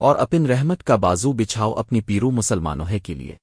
اور اپن رحمت کا بازو بچھاؤ اپنی پیرو مسلمانوں ہے کے لیے۔